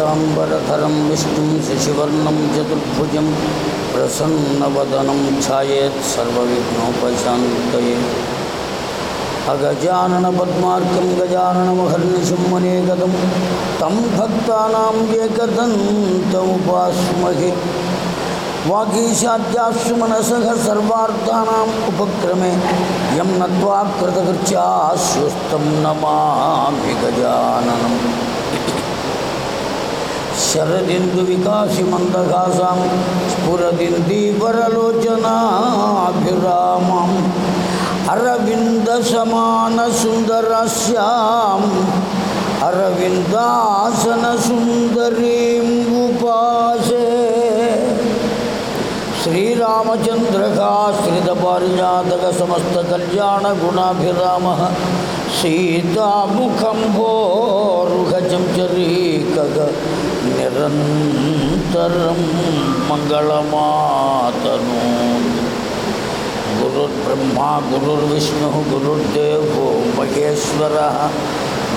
शुक्लाम्बरधरं विष्णुं शशिवर्णं चतुर्भुजं प्रसन्नवदनं ध्यायेत् सर्वविघ्नोपशान्तये। अगजाननपद्मार्कं गजाननमहर्निशं मनेगदं तं भक्तानाम् एकदन्तमुपास्महे वागीशाद्यासु मनसः सर्वार्थानाम् उपक्रमे यं नत्वा कृतकृत्यास्युस्तं नमामि శరదిందు వికాసి మందఘాసాం స్ఫురదిందీవరలోచనాభిరామం అరవింద సమాన సుందరస్యాం అరవిందాసన సుందరీం ఉపాసే శ్రీరామచంద్రకాశ్రితపారిజాతక సమస్త కళ్యాణ గుణాభిరామ సీతాముఖం భోరుహచం చరీకగ निरन्तरं मङ्गलमातनु। गुरुर्ब्रह्मा, गुरुर्विष्णुः, गुरुर्देवो, महेश्वरः,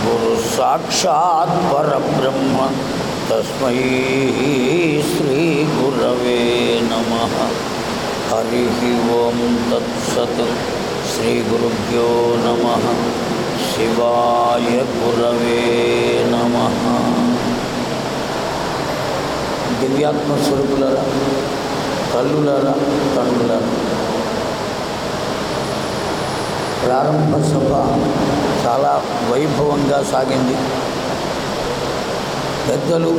गुरुसाक्षात् परब्रह्म। तस्मै श्रीगुरवे नमः। हरिः ॐ तत्सत् श्रीगुरुभ्यो नमः। शिवाय गुरवे దివ్యాత్మస్వరూపులరా కళ్ళులారా కన్నులారా ప్రారంభ సభ చాలా వైభవంగా సాగింది. పెద్దలు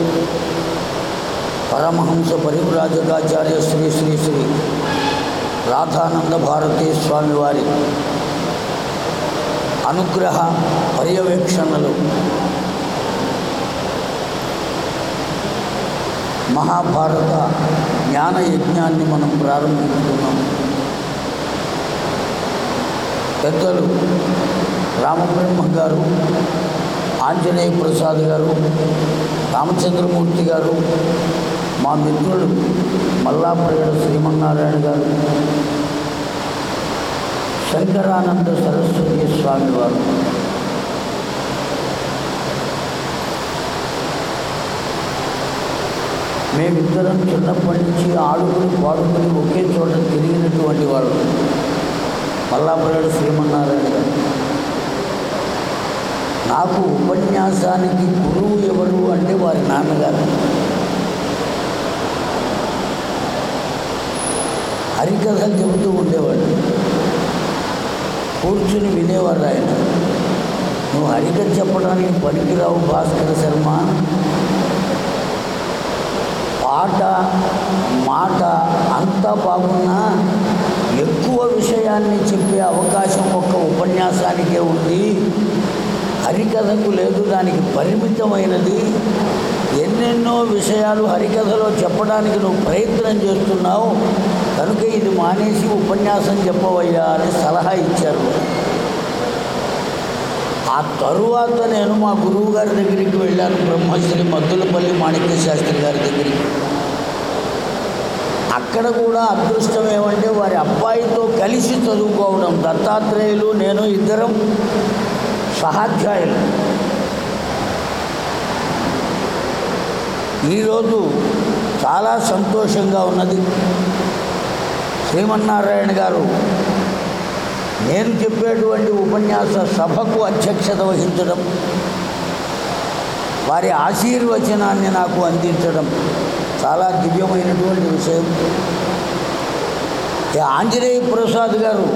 పరమహంస పరివ్రాజకాచార్య శ్రీ శ్రీ శ్రీ రాధానంద భారతీ స్వామివారి అనుగ్రహ పర్యవేక్షణలు మహాభారత జ్ఞాన యజ్ఞాన్ని మనం ప్రారంభించుకున్నాం. పెద్దలు రామబ్రహ్మ గారు ఆంజనేయ ప్రసాద్ గారు రామచంద్రమూర్తి గారు మా మిత్రుడు మల్లాప్రగడ శ్రీమన్నారాయణ గారు శంకరానంద సరస్వతి స్వామి వారు. మేమిద్దరం చిన్నప్పటి నుంచి ఆడుకుని పాడుకుని ఒకే చోట తిరిగినటువంటి వాళ్ళు మల్లాపురాడు శ్రీమన్నారాయణ గారు. నాకు ఉపన్యాసానికి గురువు ఎవరు అంటే వారి నాన్నగారు. హరికథలు చెబుతూ ఉండేవాడు కూర్చుని వినేవారు ఆయన. నువ్వు హరికథ చెప్పడానికి పనికిరావు భాస్కర శర్మ. ఆట మాట అంతా బాగున్నా ఎక్కువ విషయాన్ని చెప్పే అవకాశం ఒక్క ఉపన్యాసానికే ఉంది. హరికథకు లేదు దానికి పరిమితమైనది. ఎన్నెన్నో విషయాలు హరికథలో చెప్పడానికి నువ్వు ప్రయత్నం చేస్తున్నావు. కనుక ఇది మానేసి ఉపన్యాసం చెప్పవయ్యా అని సలహా ఇచ్చారు. ఆ తరువాత నేను మా గురువు గారి దగ్గరికి వెళ్ళాను బ్రహ్మశ్రీ మద్దులపల్లి మాణిక్య శాస్త్రి గారి దగ్గరికి. అక్కడ కూడా అదృష్టం ఏమంటే వారి అబ్బాయితో కలిసి చదువుకోవడం దత్తాత్రేయులు నేను ఇద్దరం సహాధ్యాయులు. ఈరోజు చాలా సంతోషంగా ఉన్నది. శ్రీమన్నారాయణ గారు నేను చెప్పేటువంటి ఉపన్యాస సభకు అధ్యక్షత వహించడం వారి ఆశీర్వచనాన్ని నాకు అందించడం చాలా దివ్యమైనటువంటి విషయం. ఈ ఆంజనేయ ప్రసాద్ గారు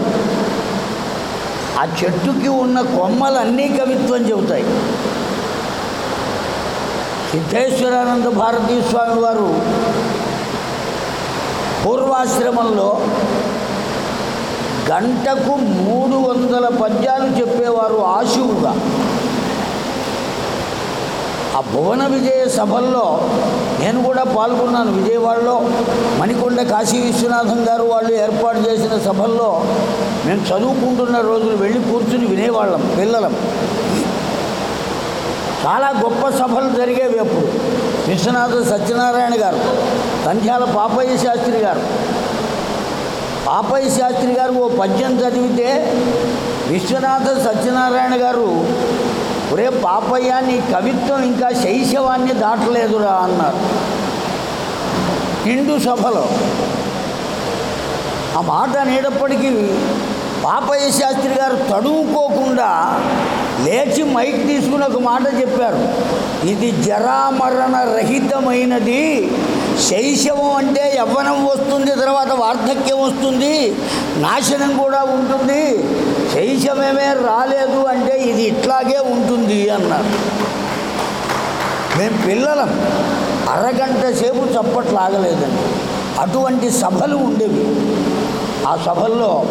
ఆ చెట్టుకి ఉన్న కొమ్మలన్నీ కవిత్వం చెబుతాయి. సిద్ధేశ్వరానంద భారతీ స్వామి వారు పూర్వాశ్రమంలో గంటకు మూడు వందల పద్యాలు చెప్పేవారు ఆశువుగా. ఆ భువన విజయ సభల్లో నేను కూడా పాల్గొన్నాను. విజయవాడలో మణికొండ కాశీ విశ్వనాథం గారు వాళ్ళు ఏర్పాటు చేసిన సభల్లో మేము చదువుకుంటున్న రోజులు వెళ్ళి కూర్చుని వినేవాళ్ళం పిల్లలం. చాలా గొప్ప సభలు జరిగేవి అప్పుడు. విశ్వనాథ సత్యనారాయణ గారు సంధ్యాల పాపయ్య శాస్త్రి గారు పాపయ్య శాస్త్రి గారు ఓ పద్యం చదివితే విశ్వనాథ సత్యనారాయణ గారు ఒరే పాపయ్య నీ కవిత్వం ఇంకా శైశవాన్ని దాటలేదురా అన్నారు. నిండు సభలో ఆ మాట అనేటప్పటికీ పాపయ్య శాస్త్రి గారు తడువుకోకుండా లేచి మైక్ తీసుకుని ఒక మాట చెప్పారు. ఇది జరామరణ రహితమైనది శైశవం అంటే యవ్వనం వస్తుంది తర్వాత వార్ధక్యం వస్తుంది నాశనం కూడా ఉంటుంది. శైశవమే రాలేదు అంటే ఇది ఇట్లాగే ఉంటుంది అన్నారు. మేము పిల్లలం. అరగంట సేపు చప్పట్లు ఆగలేదండి అటువంటి సభలు ఉండేవి. ఆ సభల్లో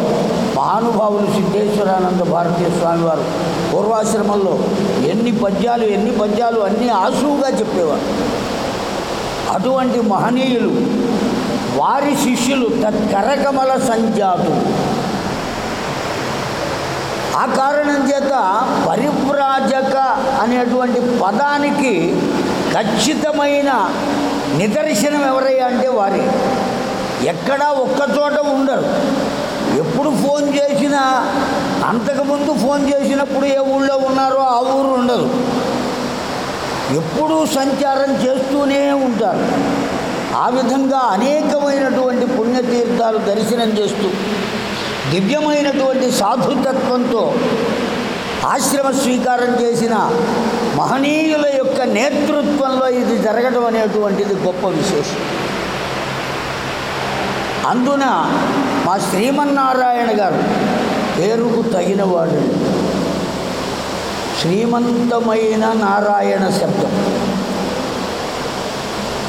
మహానుభావులు సిద్ధేశ్వరానంద భారతీయ స్వామి వారు పూర్వాశ్రమంలో ఎన్ని పద్యాలు ఎన్ని పద్యాలు అన్నీ ఆసువుగా చెప్పేవారు. అటువంటి మహనీయులు వారి శిష్యులు తత్కరకమల సంజాతు. ఆ కారణం చేత పరివ్రాజక అనేటువంటి పదానికి ఖచ్చితమైన నిదర్శనం ఎవరయ్యా అంటే వారే. ఎక్కడా ఒక్కచోట ఉండరు. ఎప్పుడు ఫోన్ చేసినా అంతకుముందు ఫోన్ చేసినప్పుడు ఏ ఊళ్ళో ఉన్నారో ఆ ఊరు ఉండదు. ఎప్పుడూ సంచారం చేస్తూనే ఉంటారు. ఆ విధంగా అనేకమైనటువంటి పుణ్యతీర్థాలు దర్శనం చేస్తూ దివ్యమైనటువంటి సాధుతత్వంతో ఆశ్రమ స్వీకారం చేసిన మహనీయుల యొక్క నేతృత్వంలో ఇది జరగడం అనేటువంటిది గొప్ప విశేషం. అందున మా శ్రీమన్నారాయణ గారు పేరుకు తగినవాడు శ్రీమంతమైన నారాయణ శబ్దం.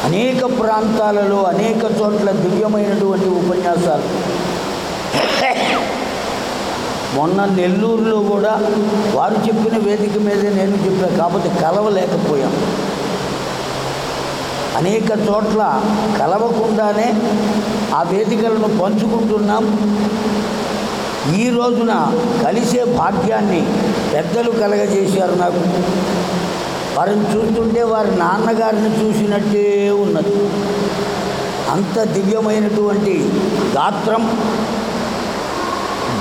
అనేక ప్రాంతాలలో అనేక చోట్ల దివ్యమైనటువంటి ఉపన్యాసాలు. మొన్న నెల్లూరులో కూడా వారు చెప్పిన వేదిక మీదే నేను చెప్పాను కాకపోతే కలవలేకపోయాం అనేక చోట్ల కలవకుండానే ఆ వేదికలను పంచుకుంటున్నాం. ఈ రోజున కలిసే భాగ్యాన్ని పెద్దలు కలగజేశారు నాకు. వారిని చూస్తుంటే వారి నాన్నగారిని చూసినట్టే ఉన్నది. అంత దివ్యమైనటువంటి గాత్రం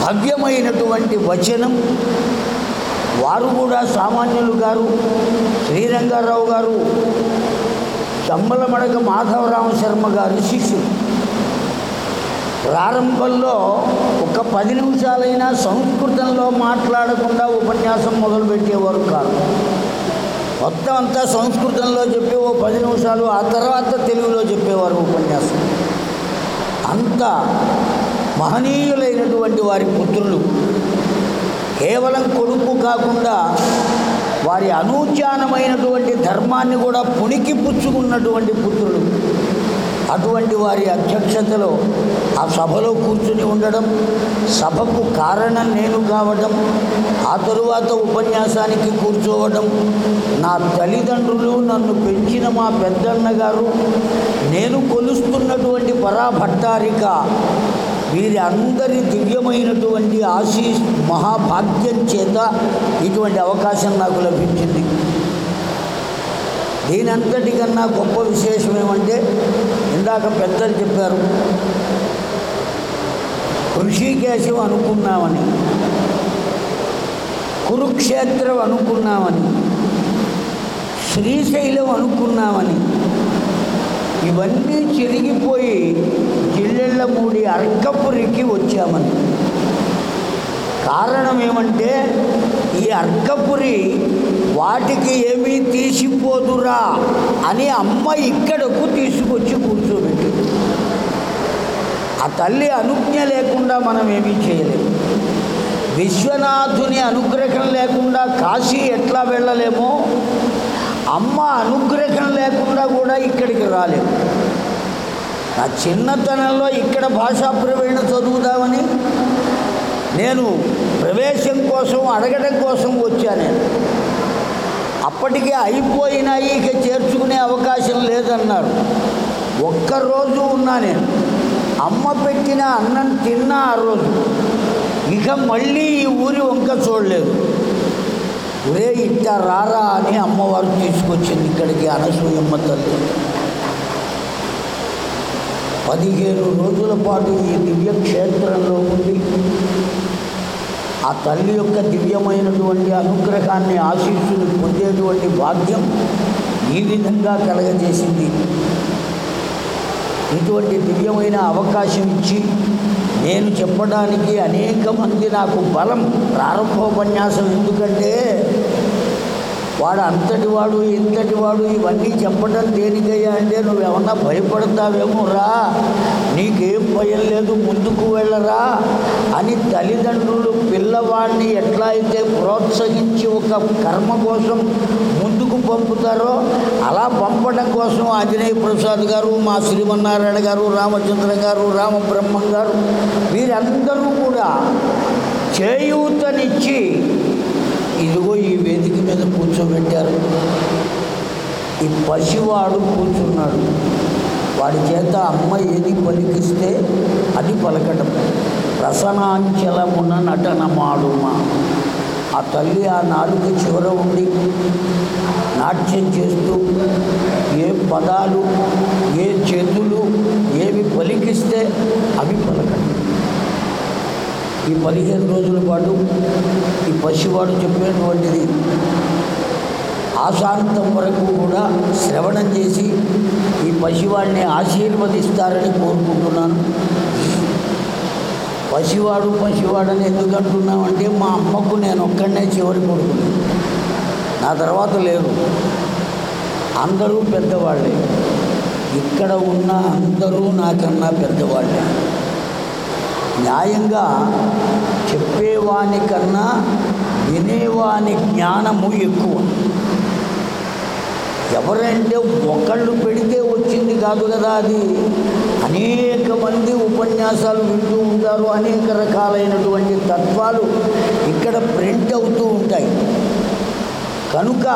భవ్యమైనటువంటి వచనం. వారు కూడా సామాన్యులు గారు శ్రీరంగారావు గారు చమ్మలమడక మాధవరామ శర్మ గారి శిష్యులు. ప్రారంభంలో ఒక పది నిమిషాలైనా సంస్కృతంలో మాట్లాడకుండా ఉపన్యాసం మొదలుపెట్టేవారు కాదు. మొత్తం అంతా సంస్కృతంలో చెప్పే ఓ పది నిమిషాలు ఆ తర్వాత తెలుగులో చెప్పేవారు ఉపన్యాసం. అంత మహనీయులైనటువంటి వారి పుత్రులు. కేవలం కొడుకు కాకుండా వారి అనూచానమైనటువంటి ధర్మాన్ని కూడా పుణికి పుచ్చుకున్నటువంటి పుత్రులు. అటువంటి వారి అధ్యక్షతలో ఆ సభలో కూర్చుని ఉండడం సభకు కారణం నేను కావడం ఆ తరువాత ఉపన్యాసానికి కూర్చోవడం నా తల్లిదండ్రులు నన్ను పెంచిన మా పెద్దన్న గారు నేను కొలుస్తున్నటువంటి పరాభట్టారిక వీరి అందరి దివ్యమైనటువంటి ఆశీస్ మహాభాగ్యం చేత ఇటువంటి అవకాశం నాకు లభించింది. దీనంతటికన్నా గొప్ప విశేషం ఏమంటే ఇందాక పెద్దలు చెప్పారు. ఋషికేశం అనుకున్నామని కురుక్షేత్రం అనుకున్నామని శ్రీశైలం అనుకున్నామని ఇవన్నీ చెరిగిపోయి జిల్లెళ్ళ మూడి అర్కపురికి వచ్చామని. కారణం ఏమంటే ఈ అర్కపురి వాటికి ఏమీ తీసిపోదురా అని అమ్మ ఇక్కడకు తీసుకొచ్చి కూర్చోబెట్టి ఆ తల్లి అనుజ్ఞ లేకుండా మనం ఏమీ చేయలేము. విశ్వనాథుని అనుగ్రహం లేకుండా కాశీ ఎట్లా వెళ్ళలేమో అమ్మ అనుగ్రహం లేకుండా కూడా ఇక్కడికి రాలేము నా చిన్నతనంలో ఇక్కడ భాషా ప్రవీణ చదువుదామని నేను ప్రవేశం కోసం అడగడం కోసం వచ్చాను నేను. అప్పటికే అయిపోయినాయి ఇక చేర్చుకునే అవకాశం లేదన్నారు. ఒక్కరోజు ఉన్నా నేను. అమ్మ పెట్టిన అన్నం తిన్నా ఆ రోజు. ఇక మళ్ళీ ఈ ఊరి వంక చూడలేదు. ఒరే ఇట్ట రారా అని అమ్మవారు తీసుకొచ్చింది ఇక్కడికి అనసూయమ్మ తల్లి. పదిహేను రోజుల పాటు ఈ దివ్య క్షేత్రంలో ఉండి ఆ తల్లి యొక్క దివ్యమైనటువంటి అనుగ్రహాన్ని ఆశీస్సును పొందేటువంటి భాగ్యం ఈ విధంగా కలగజేసింది. ఇటువంటి దివ్యమైన అవకాశం ఇచ్చి నేను చెప్పడానికి అనేక మంది నాకు బలం ప్రారంభోపన్యాసం ఎందుకంటే వాడు అంతటి వాడు ఇంతటి వాడు ఇవన్నీ చెప్పడం దేనికయ్యా అంటే నువ్వేమన్నా భయపడతావేమో రా. నీకేం భయం లేదు ముందుకు వెళ్ళరా అని తల్లిదండ్రులు పిల్లవాడిని ఎట్లా అయితే ప్రోత్సహించి ఒక కర్మ కోసం ముందుకు పంపుతారో అలా పంపడం కోసం ఆంజనేయ ప్రసాద్ గారు మా శ్రీమన్నారాయణ గారు రామచంద్ర గారు రామబ్రహ్మం గారు వీరందరూ కూడా చేయూతనిచ్చి ఇదిగో ఈ వేదిక మీద కూర్చోబెట్టారు. ఈ పసివాడు కూర్చున్నాడు. వాడి చేత అమ్మ ఏది పలికిస్తే అది పలకటం. రసనాంచలమున నటన ఆ తల్లి ఆ నాలుక చివర ఉండి నాట్యం చేస్తూ ఏ పదాలు ఏ చేతులు ఏవి పలికిస్తే అవి పలకడం ఈ పదిహేను రోజుల పాటు ఈ పసివాడు చెప్పేటువంటిది. ఆశాంతం వరకు కూడా శ్రవణం చేసి ఈ పసివాడిని ఆశీర్వదిస్తారని కోరుకుంటున్నాను. పసివాడు పసివాడని ఎందుకు అంటున్నామంటే మా అమ్మకు నేను ఒక్కడనే చివరి కొడుకుని. నా తర్వాత లేరు. అందరూ పెద్దవాళ్ళే. ఇక్కడ ఉన్న అందరూ నాకన్నా పెద్దవాళ్ళే. న్యాయంగా చెప్పేవాని కన్నా వినేవాని జ్ఞానము ఎక్కువ. ఎవరంటే ఒకళ్ళు పెడితే వచ్చింది కాదు కదా అది. అనేక మంది ఉపన్యాసాలు వింటూ ఉంటారు అనేక రకాలైనటువంటి తత్వాలు ఇక్కడ ప్రింట్ అవుతూ ఉంటాయి. కనుక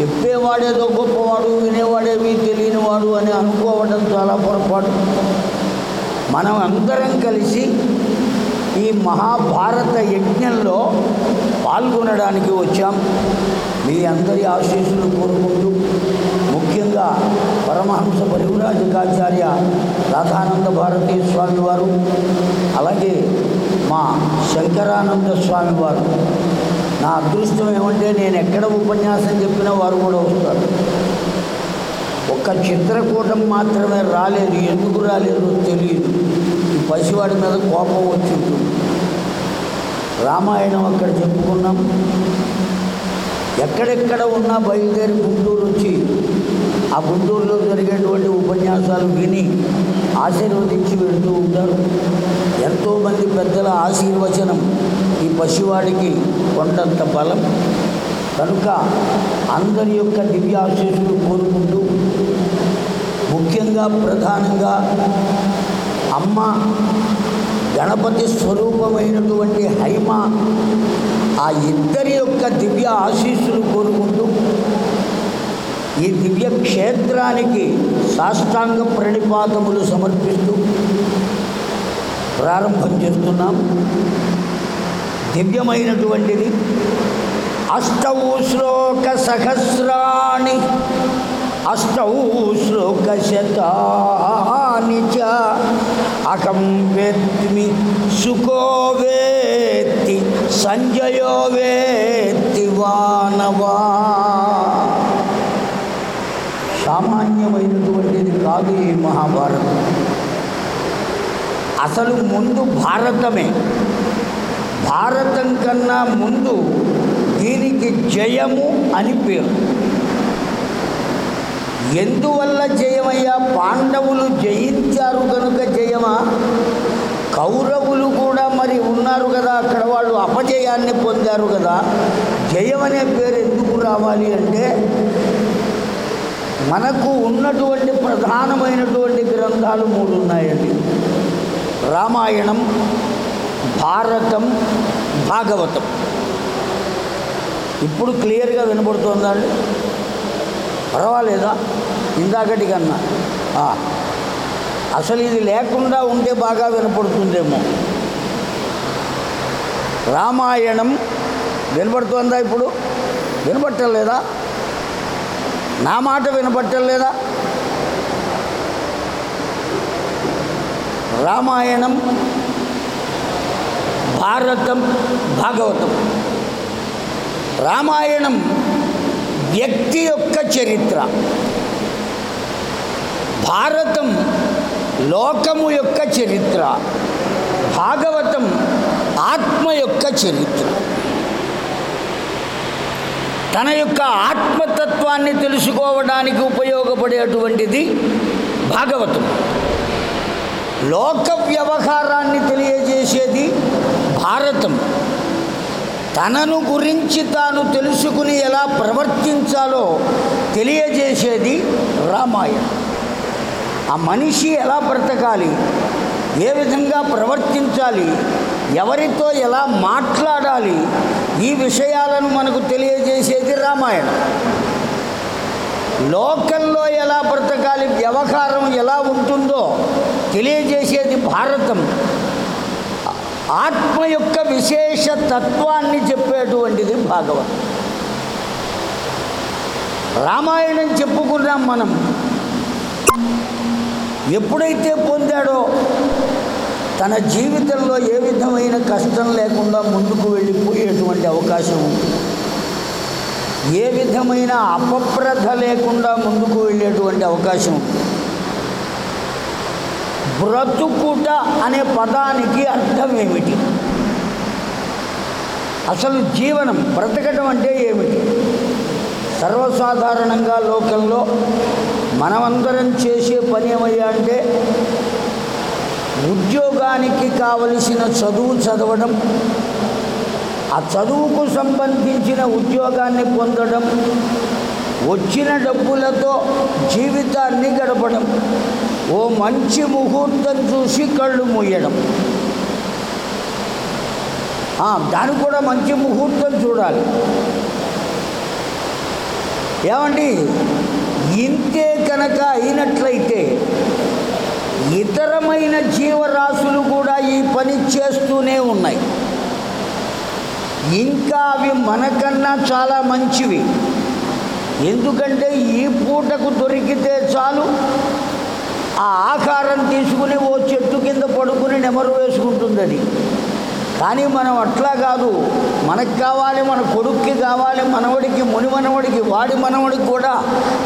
చెప్పేవాడేదో గొప్పవాడు వినేవాడేమి తెలియనివాడు అని అనుకోవడం చాలా పొరపాటు. మనం అందరం కలిసి ఈ మహాభారత యజ్ఞంలో పాల్గొనడానికి వచ్చాం. మీ అందరి ఆశీస్సులు కోరుకుంటూ ముఖ్యంగా పరమహంస పరివరాజకాచార్య రాధానంద భారతీ స్వామి వారు అలాగే మా శంకరానంద స్వామి వారు. నా అదృష్టం ఏమంటే నేను ఎక్కడ ఉపన్యాసం చెప్పినా వారు కూడా వస్తారు. ఒక్క చిత్రకూటం మాత్రమే రాలేదు ఎందుకు రాలేదో తెలియదు. ఈ పసివాడి మీద కోపం వచ్చి రామాయణం అక్కడ చెప్పుకున్నాం. ఎక్కడెక్కడ ఉన్నా బయలుదేరి గుంటూరు వచ్చి ఆ గుంటూరులో జరిగేటువంటి ఉపన్యాసాలు విని ఆశీర్వదించి వెళుతూ ఉంటారు. ఎంతోమంది పెద్దల ఆశీర్వచనం ఈ పసివాడికి కొండంత బలం. కనుక అందరి యొక్క దివ్యాశీస్సులు కోరుకుంటూ ముఖ్యంగా ప్రధానంగా అమ్మ గణపతి స్వరూపమైనటువంటి హైమ ఆ ఇద్దరి యొక్క దివ్య ఆశీస్సులు కోరుకుంటూ ఈ దివ్య క్షేత్రానికి సాష్టాంగ ప్రణిపాతములు సమర్పిస్తూ ప్రారంభం చేస్తున్నాం. దివ్యమైనటువంటిది. అష్టౌ శ్లోక సహస్రాణి అష్టౌ శ్లోక శతాని చ అహం వేత్మి సుఖో వేత్ సంజయో వేత్తి వానవా సామాన్యమైనటువంటిది కాదు ఈ మహాభారతం. అసలు ముందు భారతమే. భారతం కన్నా ముందు దీనికి జయము అని పేరు. ఎందువల్ల జయమయ్యా? పాండవులు జయించారు కనుక జయమా? కౌరవులు కూడా మరి ఉన్నారు కదా అక్కడ వాళ్ళు అపజయాన్ని పొందారు కదా. జయం అనే పేరు ఎందుకు రావాలి అంటే మనకు ఉన్నటువంటి ప్రధానమైనటువంటి గ్రంథాలు మూడు ఉన్నాయండి. రామాయణం భారతం భాగవతం. ఇప్పుడు క్లియర్గా వినబడుతుందండి పర్వాలేదా? ఇందాకటి కన్నా. అసలు ఇది లేకుండా ఉంటే బాగా వినపడుతుందేమో. రామాయణం వినపడుతుందా ఇప్పుడు? వినపట్టలేదా నా మాట వినపట్టలేదా రామాయణం భారతం భాగవతం. రామాయణం వ్యక్తి యొక్క చరిత్ర. భారతం లోకము యొక్క చరిత్ర భాగవతం ఆత్మ యొక్క చరిత్ర. తన యొక్క ఆత్మతత్వాన్ని తెలుసుకోవడానికి ఉపయోగపడేటువంటిది భాగవతం. లోక వ్యవహారాన్ని తెలియజేసేది భారతం. తనను గురించి తాను తెలుసుకుని ఎలా ప్రవర్తించాలో తెలియజేసేది రామాయణం. ఆ మనిషి ఎలా బ్రతకాలి? ఏ విధంగా ప్రవర్తించాలి? ఎవరితో ఎలా మాట్లాడాలి? ఈ విషయాలను మనకు తెలియజేసేది రామాయణం. లోకంలో ఎలా బ్రతకాలి? వ్యవహారం ఎలా ఉంటుందో తెలియజేసేది భారతం. ఆత్మ యొక్క విశేష తత్వాన్ని చెప్పేటువంటిది భాగవతం. రామాయణం చెప్పుకున్నాం మనం. ఎప్పుడైతే పొందాడో తన జీవితంలో ఏ విధమైన కష్టం లేకుండా ముందుకు వెళ్ళిపోయేటువంటి అవకాశం ఏ విధమైన అపప్రథ లేకుండా ముందుకు వెళ్ళేటువంటి అవకాశం బ్రతుకుట అనే పదానికి అర్థం ఏమిటి? అసలు జీవనం బ్రతకటం అంటే ఏమిటి? సర్వసాధారణంగా లోకంలో మనమందరం చేసే పని ఏమయ్యా అంటే ఉద్యోగానికి కావలసిన చదువు చదవడం ఆ చదువుకు సంబంధించిన ఉద్యోగాన్ని పొందడం వచ్చిన డబ్బులతో జీవితాన్ని గడపడం ఓ మంచి ముహూర్తం చూసి కళ్ళు మూయడం. దాన్ని దానికి కూడా మంచి ముహూర్తం చూడాలి. ఏమండి? ఇంతే కనుక అయినట్లయితే ఇతరమైన జీవరాశులు కూడా ఈ పని చేస్తూనే ఉన్నాయి. ఇంకా అవి మనకన్నా చాలా మంచివి. ఎందుకంటే ఈ పూటకు దొరికితే చాలు. ఆ ఆకారం తీసుకుని ఓ చెట్టు కింద పడుకుని నెమరు వేసుకుంటుంది అది కానీ మనం అట్లా కాదు. మనకు కావాలి మన కొడుక్కి కావాలి మనవడికి ముని మనవడికి వాడి మనవడికి కూడా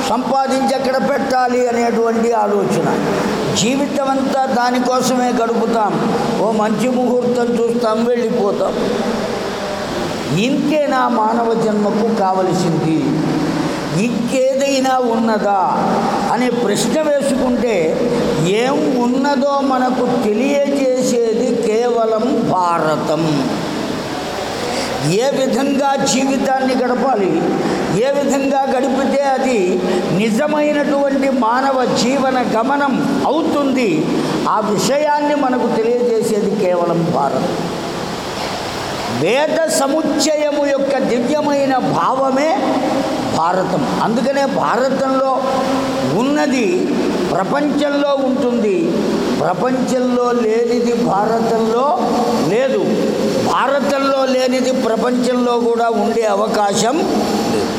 సంపాదించి ఎక్కడ పెట్టాలి అనేటువంటి ఆలోచన. జీవితం అంతా దానికోసమే గడుపుతాం. ఓ మంచి ముహూర్తం చూస్తాం వెళ్ళిపోతాం. ఇంతేనా మానవ జన్మకు కావలసింది? ఇంకేదైనా ఉన్నదా? అనే ప్రశ్న వేసుకుంటే ఏం ఉన్నదో మనకు తెలియజేసేది కేవలం భారతం. ఏ విధంగా జీవితాన్ని గడపాలి ఏ విధంగా గడిపితే అది నిజమైనటువంటి మానవ జీవన గమనం అవుతుంది ఆ విషయాన్ని మనకు తెలియజేసేది కేవలం భారతం. వేద సముచ్చయము యొక్క దివ్యమైన భావమే భారతం. అందుకనే భారతంలో ఉన్నది ప్రపంచంలో ఉంటుంది. ప్రపంచంలో లేనిది భారతంలో లేదు. భారతంలో లేనిది ప్రపంచంలో కూడా ఉండే అవకాశం లేదు.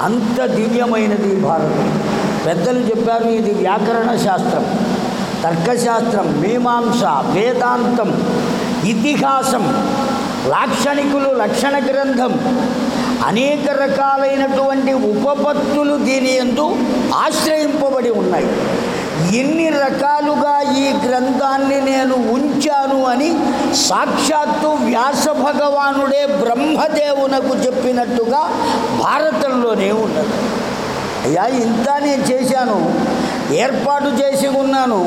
అంత దివ్యమైనది భారతం. పెద్దలు చెప్పారు ఇది వ్యాకరణ శాస్త్రం తర్కశాస్త్రం మీమాంస వేదాంతం ఇతిహాసం లాక్షణికులు లక్షణ గ్రంథం. అనేక రకాలైనటువంటి ఉపపత్తులు దీని ఎందు ఆశ్రయింపబడి ఉన్నాయి. ఎన్ని రకాలుగా ఈ గ్రంథాన్ని నేను ఉంచాను అని సాక్షాత్తు వ్యాస భగవానుడే బ్రహ్మదేవునకు చెప్పినట్టుగా భారతంలోనే ఉన్నది. అయ్యా ఇంత నేను చేశాను ఏర్పాటు చేసి ఉన్నాను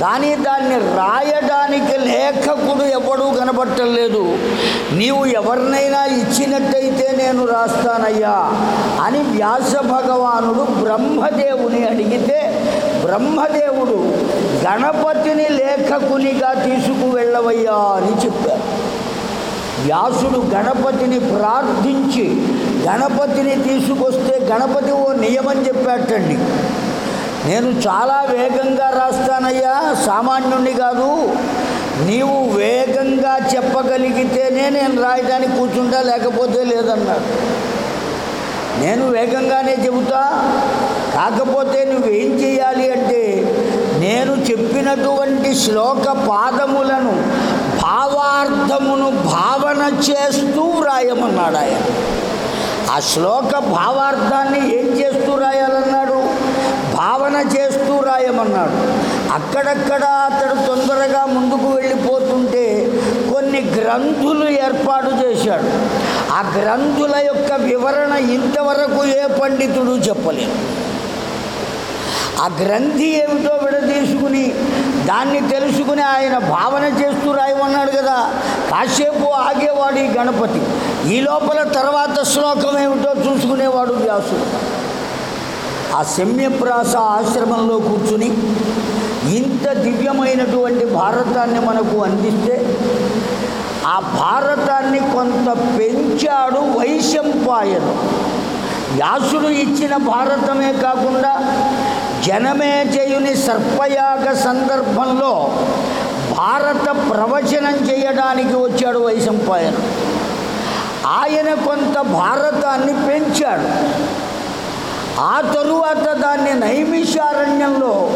కానీ దాన్ని రాయడానికి లేఖకుడు ఎవడూ కనబట్టలేదు. నీవు ఎవరినైనా ఇచ్చినట్టయితే నేను రాస్తానయ్యా అని వ్యాస భగవానుడు బ్రహ్మదేవుని అడిగితే బ్రహ్మదేవుడు గణపతిని లేఖకునిగా తీసుకువెళ్ళవయ్యా అని చెప్పారు. వ్యాసుడు గణపతిని ప్రార్థించి గణపతిని తీసుకొస్తే గణపతి ఓ నియమం చెప్పాటండి నేను చాలా వేగంగా రాస్తానయ్యా సామాన్యుణ్ణి కాదు. నీవు వేగంగా చెప్పగలిగితేనే నేను రాయడానికి కూర్చుంటా లేకపోతే లేదన్నాడు నేను వేగంగానే చెబుతా కాకపోతే నువ్వేం చేయాలి అంటే నేను చెప్పినటువంటి శ్లోక పాదములను భావార్థమును భావన చేస్తూ వ్రాయమన్నాడు ఆయన ఆ శ్లోక భావార్థాన్ని ఏం చేస్తూ రాయాలన్నాడు? భావన చేస్తూ రాయమన్నాడు. అక్కడక్కడ అతడు తొందరగా ముందుకు వెళ్ళిపోతుంటే కొన్ని గ్రంథులు ఏర్పాటు చేశాడు. ఆ గ్రంథుల యొక్క వివరణ ఇంతవరకు ఏ పండితుడు చెప్పలేదు. ఆ గ్రంథి ఏమిటో విడదీసుకుని దాన్ని తెలుసుకుని ఆయన భావన చేస్తూ రాయమన్నాడు కదా. కాసేపు ఆగేవాడు ఈ గణపతి. ఈ లోపల తర్వాత శ్లోకం ఏమిటో చూసుకునేవాడు వ్యాసుడు. ఆ శమ్యప్రాస ఆశ్రమంలో కూర్చుని ఇంత దివ్యమైనటువంటి భారతాన్ని మనకు అందిస్తే ఆ భారతాన్ని కొంత పెంచాడు వైశంపాయను. వ్యాసుడు ఇచ్చిన భారతమే కాకుండా జనమే చేయుని సర్పయాగ సందర్భంలో భారత ప్రవచనం చేయడానికి వచ్చాడు వైశంపాయను. ఆయన కొంత భారతాన్ని పెంచాడు. ఆ తరువాత దాన్ని నైమిషారణ్యంలో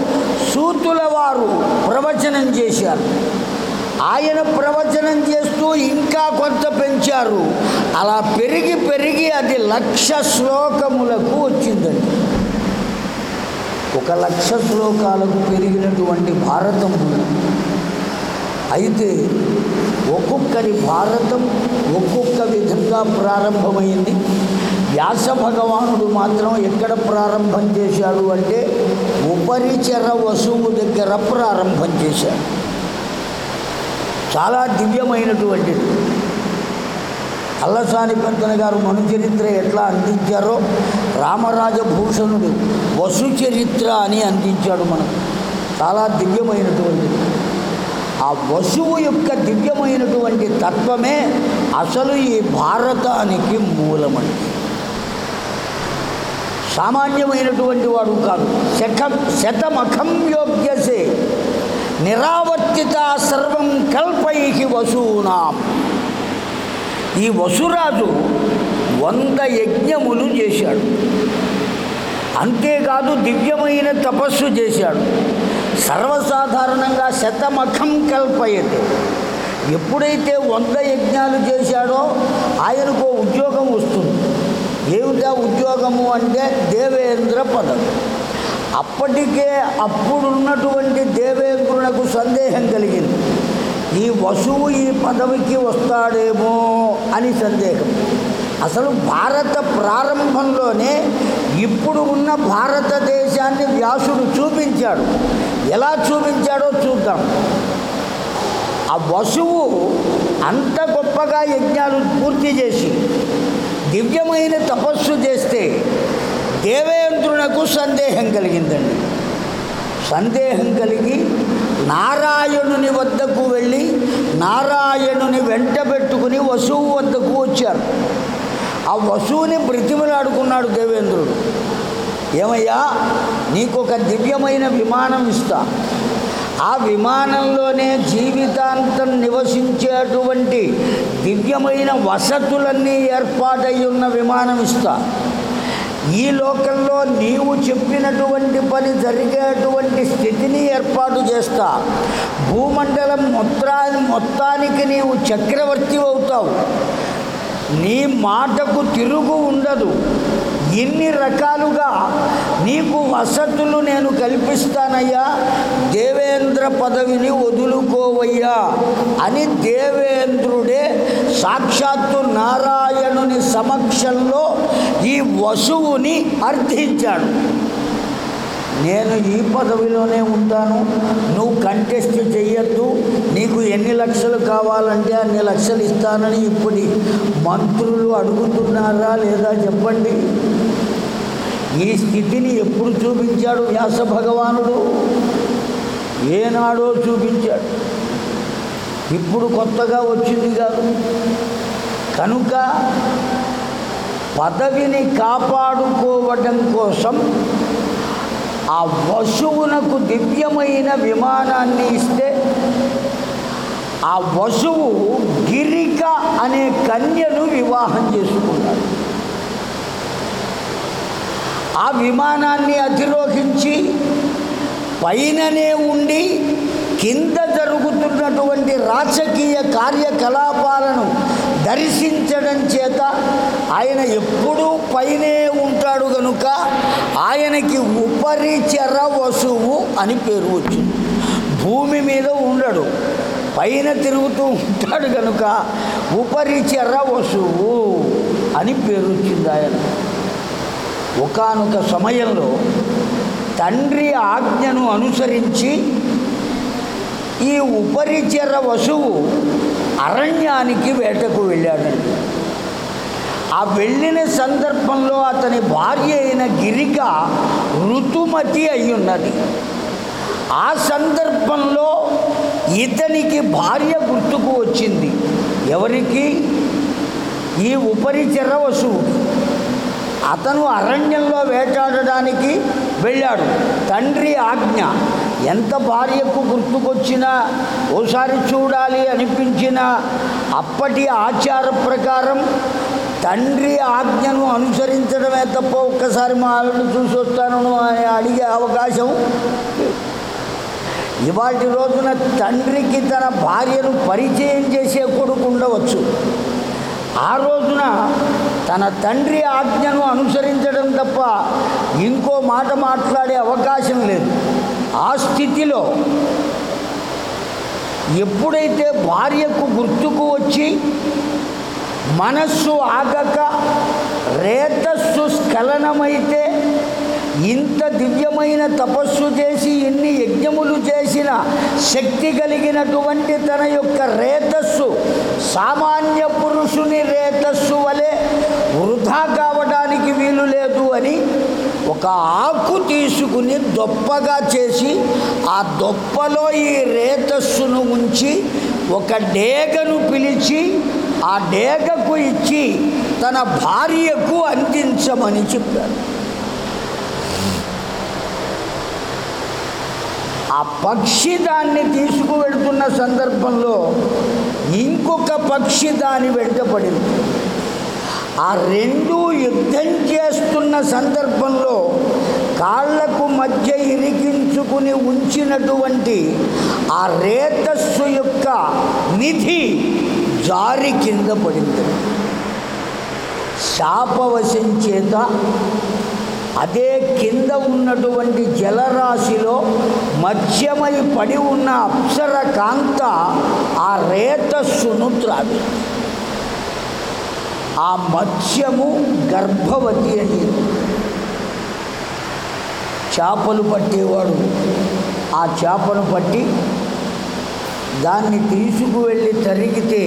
సూతుల వారు ప్రవచనం చేశారు. ఆయన ప్రవచనం చేస్తూ ఇంకా కొంత పెంచారు. అలా పెరిగి పెరిగి అది లక్ష శ్లోకములకు వచ్చిందండి. ఒక లక్ష శ్లోకాలకు పెరిగినటువంటి భారతం అయితే ఒక్కొక్కరి భారతం ఒక్కొక్క విధంగా ప్రారంభమైంది. వ్యాస భగవానుడు మాత్రం ఎక్కడ ప్రారంభం చేశాడు అంటే ఉపరిచర వసువు దగ్గర ప్రారంభం చేశాడు. చాలా దివ్యమైనటువంటిది. అల్లసాని పెద్దన గారు మను చరిత్ర ఎట్లా అందించారో రామరాజభూషణుడు వసు చరిత్ర అని అందించాడు మనకు. చాలా దివ్యమైనటువంటిది. ఆ వసువు యొక్క దివ్యమైనటువంటి తత్వమే అసలు ఈ భారతానికి మూలమండి. సామాన్యమైనటువంటి వాడు కాదు. శఖం శతమఖం యోగ్యసే. నిరావర్తిత సర్వం కల్పైకి వసూనాం. ఈ వసురాజు వంద యజ్ఞములు చేశాడు. అంతేకాదు దివ్యమైన తపస్సు చేశాడు. సర్వసాధారణంగా శతమఖం కల్పయతే ఎప్పుడైతే వంద యజ్ఞాలు చేశాడో ఆయనకు ఉద్యోగం వస్తుంది. ఏమిటా ఉద్యోగము అంటే దేవేంద్ర పదవి అప్పటికే అప్పుడున్నటువంటి దేవేంద్రునకు సందేహం కలిగింది. ఈ వసువు ఈ పదవికి వస్తాడేమో అని సందేహం. అసలు భారత ప్రారంభంలోనే ఇప్పుడు ఉన్న భారతదేశాన్ని వ్యాసుడు చూపించాడు. ఎలా చూపించాడో చూద్దాం. ఆ వసువు అంత గొప్పగా యజ్ఞాలు పూర్తి చేసి దివ్యమైన తపస్సు చేస్తే దేవేంద్రునకు సందేహం కలిగిందండి. సందేహం కలిగి నారాయణుని వద్దకు వెళ్ళి నారాయణుని వెంట పెట్టుకుని వసువు వద్దకు వచ్చారు. ఆ వసువుని బ్రతిమలాడుకున్నాడు దేవేంద్రుడు. ఏమయ్యా నీకు ఒక దివ్యమైన విమానం ఇస్తా. ఆ విమానంలోనే జీవితాంతం నివసించేటువంటి దివ్యమైన వసతులన్నీ ఏర్పాటై ఉన్న విమానం ఇస్తా. ఈ లోకంలో నీవు చెప్పినటువంటి పని జరిగేటువంటి స్థితిని ఏర్పాటు చేస్తా. భూమండలం మొత్తా మొత్తానికి నీవు చక్రవర్తి అవుతావు. నీ మాటకు తిరుగు ఉండదు. ఇన్ని రకాలుగా నీకు వసతులు నేను కల్పిస్తానయ్యా. దేవేంద్ర పదవిని వదులుకోవయ్యా అని దేవేంద్రుడే సాక్షాత్తు నారాయణుని సమక్షంలో ఈ వసువుని అర్థించాడు నేను ఈ పదవిలోనే ఉంటాను. నువ్వు కంటెస్ట్ చేయొద్దు నీకు ఎన్ని లక్షలు కావాలంటే అన్ని లక్షలు ఇస్తానని ఇప్పుడు మంత్రులు అడుగుతున్నారా లేదా చెప్పండి. ఈ స్థితిని ఎప్పుడు చూపించాడు వ్యాస భగవానుడు? ఏనాడో చూపించాడు. ఇప్పుడు కొత్తగా వచ్చింది కాదు. కనుక పదవిని కాపాడుకోవడం కోసం ఆ పశువునకు దివ్యమైన విమానాన్ని ఇస్తే ఆ పశువు గిరిక అనే కన్యను వివాహం చేసుకున్నాడు. ఆ విమానాన్ని అధిరోహించి పైననే ఉండి కింద జరుగుతున్నటువంటి రాజకీయ కార్యకలాపాలను దర్శించడం చేత ఆయన ఎప్పుడూ పైనే ఉంటాడు కనుక ఆయనకి ఉపరిచర వసువు అని పేరు వచ్చింది. భూమి మీద ఉండడు పైన తిరుగుతూ ఉంటాడు కనుక ఉపరిచర వసువు అని పేరు వచ్చింది ఆయన. ఒకానొక సమయంలో తండ్రి ఆజ్ఞను అనుసరించి ఈ ఉపరిచర వసువు అరణ్యానికి వేటకు వెళ్ళాడండి ఆ వెళ్ళిన సందర్భంలో అతని భార్య అయిన గిరిక ఋతుమతి అయి ఉన్నది. ఆ సందర్భంలో ఇతనికి భార్య గుర్తుకు వచ్చింది. ఎవరికి? ఈ ఉపరిచర వసువుకి. అతను అరణ్యంలో వేటాడడానికి వెళ్ళాడు. తండ్రి ఆజ్ఞ ఎంత భార్యకు గుర్తుకొచ్చినా ఓసారి చూడాలి అనిపించినా అప్పటి ఆచార ప్రకారం తండ్రి ఆజ్ఞను అనుసరించడమే తప్ప ఒక్కసారి మా ఆవిడను చూసి వస్తాను అని అడిగే అవకాశం ఇవాటి రోజున తండ్రికి తన భార్యను పరిచయం చేసే కొడుకు ఉండవచ్చు. ఆ రోజున తన తండ్రి ఆజ్ఞను అనుసరించడం తప్ప ఇంకో మాట మాట్లాడే అవకాశం లేదు. ఆ స్థితిలో ఎప్పుడైతే భార్యకు గుర్తుకు వచ్చి మనస్సు ఆగక రేతస్సు స్ఖలనమైతే ఇంత దివ్యమైన తపస్సు చేసి ఇన్ని యజ్ఞములు చేసిన శక్తి కలిగినటువంటి తన యొక్క రేతస్సు సామాన్య పురుషుని రేతస్సు వలె వృధా కావడానికి వీలు లేదు అని ఒక ఆకు తీసుకుని దొప్పగా చేసి ఆ దొప్పలో ఈ రేతస్సును ఉంచి ఒక డేగను పిలిచి ఆ డేగకు ఇచ్చి తన భార్యకు అందించమని చెప్పారు ఆ పక్షి దాన్ని తీసుకువెడుతున్న సందర్భంలో ఇంకొక పక్షి దాని వెంట పడింది. ఆ రెండు యుద్ధం చేస్తున్న సందర్భంలో కాళ్ళకు మధ్య ఇరికించుకుని ఉంచినటువంటి ఆ రేతస్సు యొక్క నిధి జారి కింద పడింది. శాపవశం చేత అదే కింద ఉన్నటువంటి జలరాశిలో మధ్యమై పడి ఉన్న అప్సర కాంత ఆ రేతస్సును త్రావి ఆ మత్స్యము గర్భవతి అని. చేపలు పట్టేవాడు. ఆ చేపను పట్టి దాన్ని తీసుకువెళ్ళి తరిగితే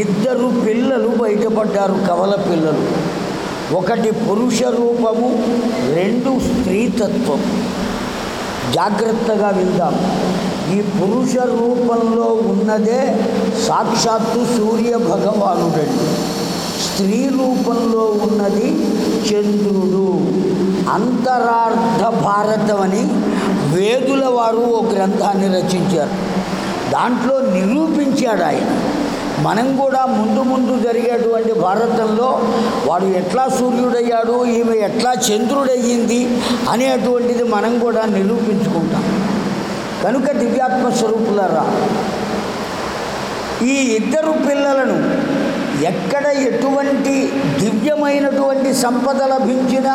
ఇద్దరు పిల్లలు బయటపడ్డారు కవల పిల్లలు. ఒకటి పురుష రూపము రెండు స్త్రీతత్వం. జాగ్రత్తగా విందాం. ఈ పురుష రూపంలో ఉన్నదే సాక్షాత్తు సూర్య భగవానుడండి స్త్రీ రూపంలో ఉన్నది చంద్రుడు. అంతరార్థ భారతం అని వేదుల వారు ఓ గ్రంథాన్ని రచించారు. దాంట్లో నిరూపించాడు ఆయన. మనం కూడా ముందు ముందు జరిగేటువంటి భారతంలో వాడు ఎట్లా సూర్యుడయ్యాడు ఈమె ఎట్లా చంద్రుడయ్యింది అనేటువంటిది మనం కూడా నిరూపించుకుంటాం. కనుక దివ్యాత్మ స్వరూపులరా ఈ ఇద్దరు పిల్లలను ఎక్కడ ఎటువంటి దివ్యమైనటువంటి సంపద లభించినా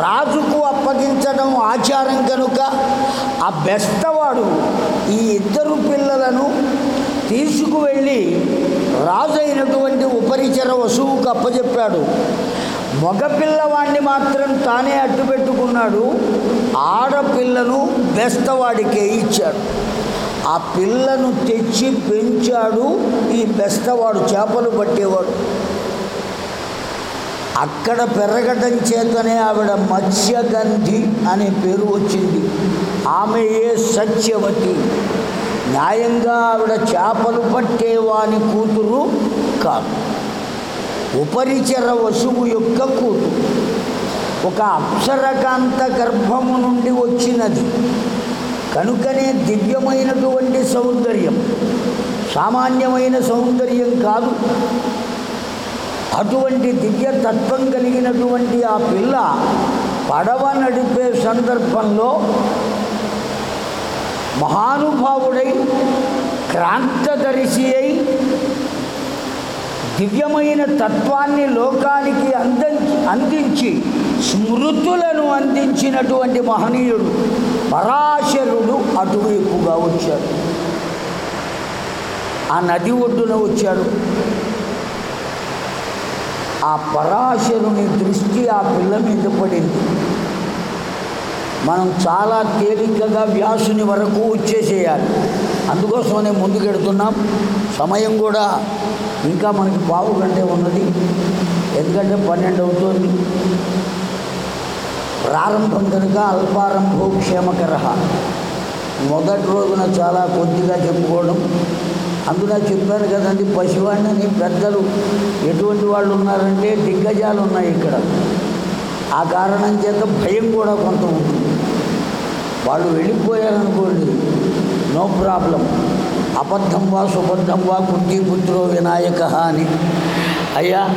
రాజుకు అప్పగించడం ఆచారం కనుక ఆ బెస్తవాడు ఈ ఇద్దరు పిల్లలను తీసుకువెళ్ళి రాజు అయినటువంటి ఉపరిచర వసువుకు అప్పచెప్పాడు మగపిల్లవాడిని మాత్రం తానే అడ్డు పెట్టుకున్నాడు ఆడపిల్లను బెస్తవాడికే ఇచ్చాడు. ఆ పిల్లను తెచ్చి పెంచాడు ఈ బెస్తవాడు చేపలు పట్టేవాడు. అక్కడ పెరగటం చేతనే ఆవిడ మత్స్యగంధి అనే పేరు వచ్చింది. ఆమెయే సత్యవతి? న్యాయంగా ఆవిడ చేపలు పట్టేవాని కూతురు కాదు. ఉపరిచర వసువు యొక్క కూతురు. ఒక అప్సరకాంత గర్భము నుండి వచ్చినది. కనుకనే దివ్యమైనటువంటి సౌందర్యం సామాన్యమైన సౌందర్యం కాదు. అటువంటి దివ్యతత్వం కలిగినటువంటి ఆ పిల్ల పడవ నడిపే సందర్భంలో మహానుభావుడై క్రాంతదర్శి అయి దివ్యమైన తత్వాన్ని లోకానికి అందించి అందించి స్మృతులను అందించినటువంటి మహనీయుడు. పరాశరుడు అటువైపుగా వచ్చాడు ఆ నది ఒడ్డున వచ్చాడు ఆ పరాశరుని దృష్టి ఆ పిల్ల మీద పడింది. మనం చాలా తేలికగా వ్యాసుని వరకు వచ్చేసేయాలి. అందుకోసమనే ముందుకెడుతున్నాం. సమయం కూడా ఇంకా మనకి పావు గంటే ఉన్నది. ఎందుకంటే పన్నెండు అవుతుంది. ప్రారంభం కనుక అల్పారంభో క్షేమకర మొదటి రోజున చాలా కొద్దిగా చెప్పుకోవడం. అందులో చెప్పాను కదండి పశువాణిని పెద్దలు ఎటువంటి వాళ్ళు ఉన్నారంటే దిగ్గజాలు ఉన్నాయి ఇక్కడ. ఆ కారణం చేత భయం కూడా కొంత ఉంటుంది. వాళ్ళు వెళ్ళిపోయారనుకోండి నో ప్రాబ్లం. అబద్ధం వా సుబద్ధం వా పుత్రో వినాయక అని. అయ్యా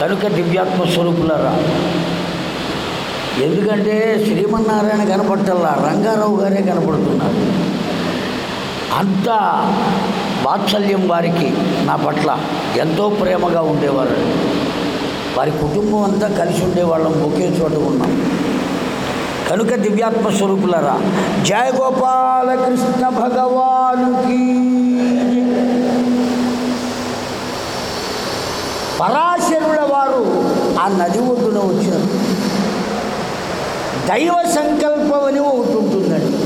కనుక దివ్యాత్మ స్వరూపులరా. ఎందుకంటే శ్రీమన్నారాయణ కనపడటల్లా రంగారావు గారే కనపడుతున్నారు. అంత వాత్సల్యం వారికి నా పట్ల ఎంతో ప్రేమగా ఉండేవారు. వారి కుటుంబం అంతా కలిసి ఉండేవాళ్ళం ఒకే చోట ఉన్నాం. కనుక దివ్యాత్మ స్వరూపులరా జయ గోపాలకృష్ణ భగవానుకి పరాశరుల వారు ఆ నది ఒడ్డున వచ్చారు. దైవ సంకల్పం అని ఒకటి ఉంటుందండి.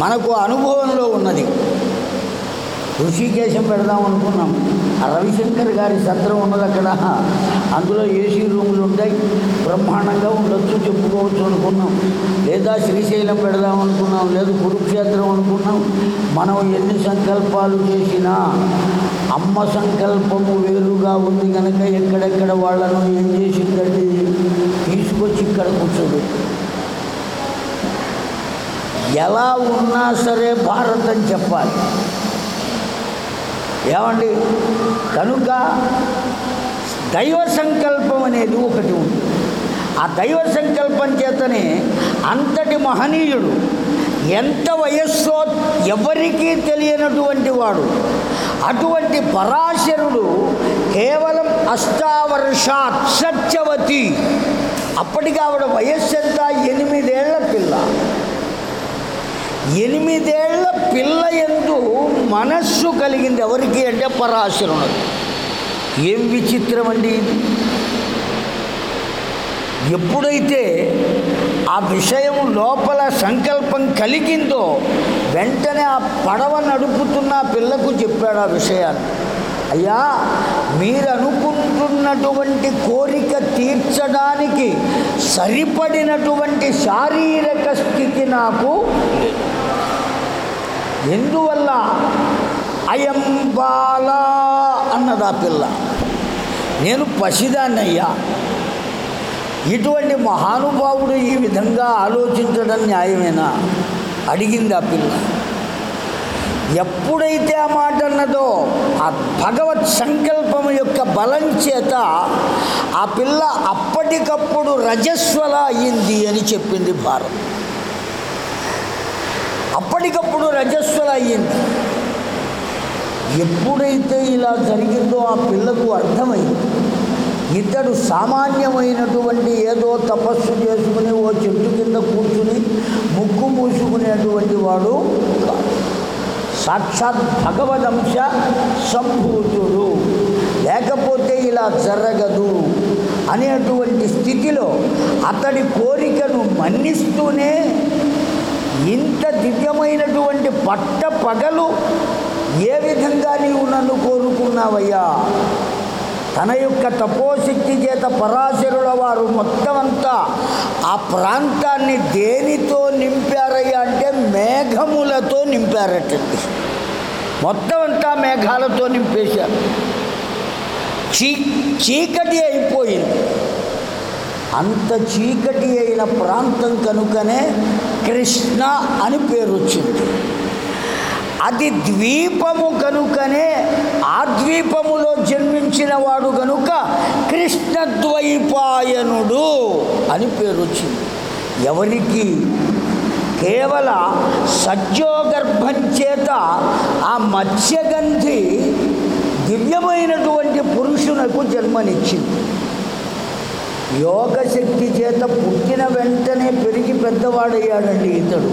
మనకు అనుభవంలో ఉన్నది. ఋషికేశం పెడదాం అనుకున్నాం. రవిశంకర్ గారి సత్రం ఉన్నది అక్కడ. అందులో ఏసీ రూములు ఉంటాయి. బ్రహ్మాండంగా ఉండొచ్చు చెప్పుకోవచ్చు అనుకున్నాం. లేదా శ్రీశైలం పెడదాం అనుకున్నాం. లేదు కురుక్షేత్రం అనుకున్నాం. మనం ఎన్ని సంకల్పాలు చేసినా అమ్మ సంకల్పము వేరుగా ఉంది కనుక ఎక్కడెక్కడ వాళ్ళను ఏం చేసిందండి? వచ్చి ఇక్కడ కూర్చోడు ఎలా ఉన్నా సరే భారత్ అని చెప్పాలి. ఏమండి? కనుక దైవ సంకల్పం అనేది ఒకటి ఉంది. ఆ దైవ సంకల్పం చేతనే అంతటి మహనీయుడు ఎంత వయస్సో ఎవరికీ తెలియనటువంటి వాడు అటువంటి పరాశరుడు కేవలం అష్టావర్షాత్ సత్యవతి. అప్పటికి ఆవిడ వయస్సు ఎంత? ఎనిమిదేళ్ళ పిల్ల. ఎనిమిదేళ్ళ పిల్ల ఎందు మనస్సు కలిగింది ఎవరికి అంటే పరాశరునకు ఏం విచిత్రం అండి ఇది? ఎప్పుడైతే ఆ విషయం లోపల సంకల్పం కలిగిందో వెంటనే ఆ పడవ నడుపుతున్న పిల్లకు చెప్పాడు ఆ విషయాన్ని. అయ్యా మీరు అనుకుంటున్నటువంటి కోరిక తీర్చడానికి సరిపడినటువంటి శారీరక స్థితి నాకు ఎందువల్ల? అయం బాల అన్నదా ఆ పిల్ల. నేను పసిదాన్నయ్యా. ఇటువంటి మహానుభావుడు ఈ విధంగా ఆలోచించడం న్యాయమేనా? అడిగింది ఆ పిల్ల. ఎప్పుడైతే ఆ మాట అన్నదో ఆ భగవత్ సంకల్పం యొక్క బలం చేత ఆ పిల్ల అప్పటికప్పుడు రజస్వల అయ్యింది అని చెప్పింది భారత్. అప్పటికప్పుడు రజస్వల అయ్యింది ఎప్పుడైతే ఇలా జరిగిందో ఆ పిల్లకు అర్థమైంది. ఇతడు సామాన్యమైనటువంటి ఏదో తపస్సు చేసుకుని ఓ చెట్టు కింద కూర్చుని ముక్కు మూసుకునేటువంటి వాడు కాదు. సాక్షాత్ భగవదంశ సంభూతుడు. లేకపోతే ఇలా జరగదు అనేటువంటి స్థితిలో అతడి కోరికను మన్నిస్తూనే ఇంత దివ్యమైనటువంటి పట్ట పగలు ఏ విధంగా నీవు నన్ను కోరుకున్నావయ్యా? తన యొక్క తపోశక్తి చేత పరాశరుల వారు మొత్తం అంతా ఆ ప్రాంతాన్ని దేనితో నింపారయ్యా అంటే మేఘములతో నింపారటండి. మొత్తం అంతా మేఘాలతో నింపేశారు చీ చీకటి అయిపోయింది. అంత చీకటి అయిన ప్రాంతం కనుకనే కృష్ణ అని పేరు వచ్చింది అది ద్వీపము కనుకనే ఆ ద్వీపములో జన్మించిన వాడు కనుక కృష్ణద్వైపాయనుడు అని పేరు వచ్చింది ఎవరికి? కేవల సత్యోగర్భం చేత ఆ మత్స్యగంధి దివ్యమైనటువంటి పురుషునకు జన్మనిచ్చింది. యోగశక్తి చేత పుట్టిన వెంటనే పెరిగి పెద్దవాడయ్యాడండి ఇతడు.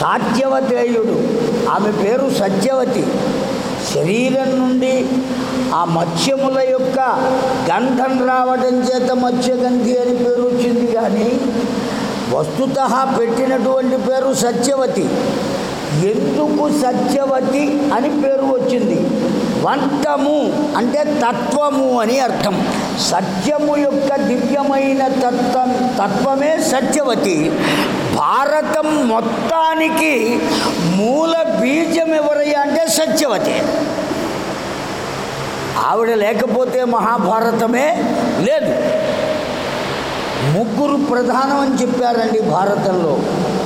సాత్యవతేయుడు ఆమె పేరు సత్యవతి. శరీరం నుండి ఆ మత్స్యముల యొక్క గంధం రావడం చేత మత్స్యగంధి అని పేరు వచ్చింది కానీ వస్తుత పెట్టినటువంటి పేరు సత్యవతి. ఎందుకు సత్యవతి అని పేరు వచ్చింది? వంతము అంటే తత్వము అని అర్థం. సత్యము యొక్క దివ్యమైన తత్వం తత్వమే సత్యవతి. భారతం మొత్తానికి మూల బీజం ఎవరయ్యా అంటే సత్యవతి. ఆవిడ లేకపోతే మహాభారతమే లేదు. ముగ్గురు ప్రధానం అని చెప్పారండి భారతంలో.